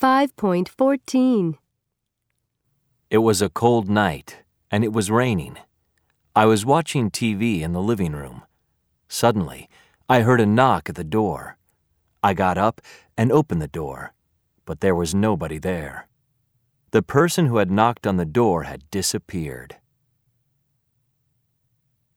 5.14. It was a cold night, and it was raining. I was watching TV in the living room. Suddenly, I heard a knock at the door. I got up and opened the door, but there was nobody there. The person who had knocked on the door had disappeared.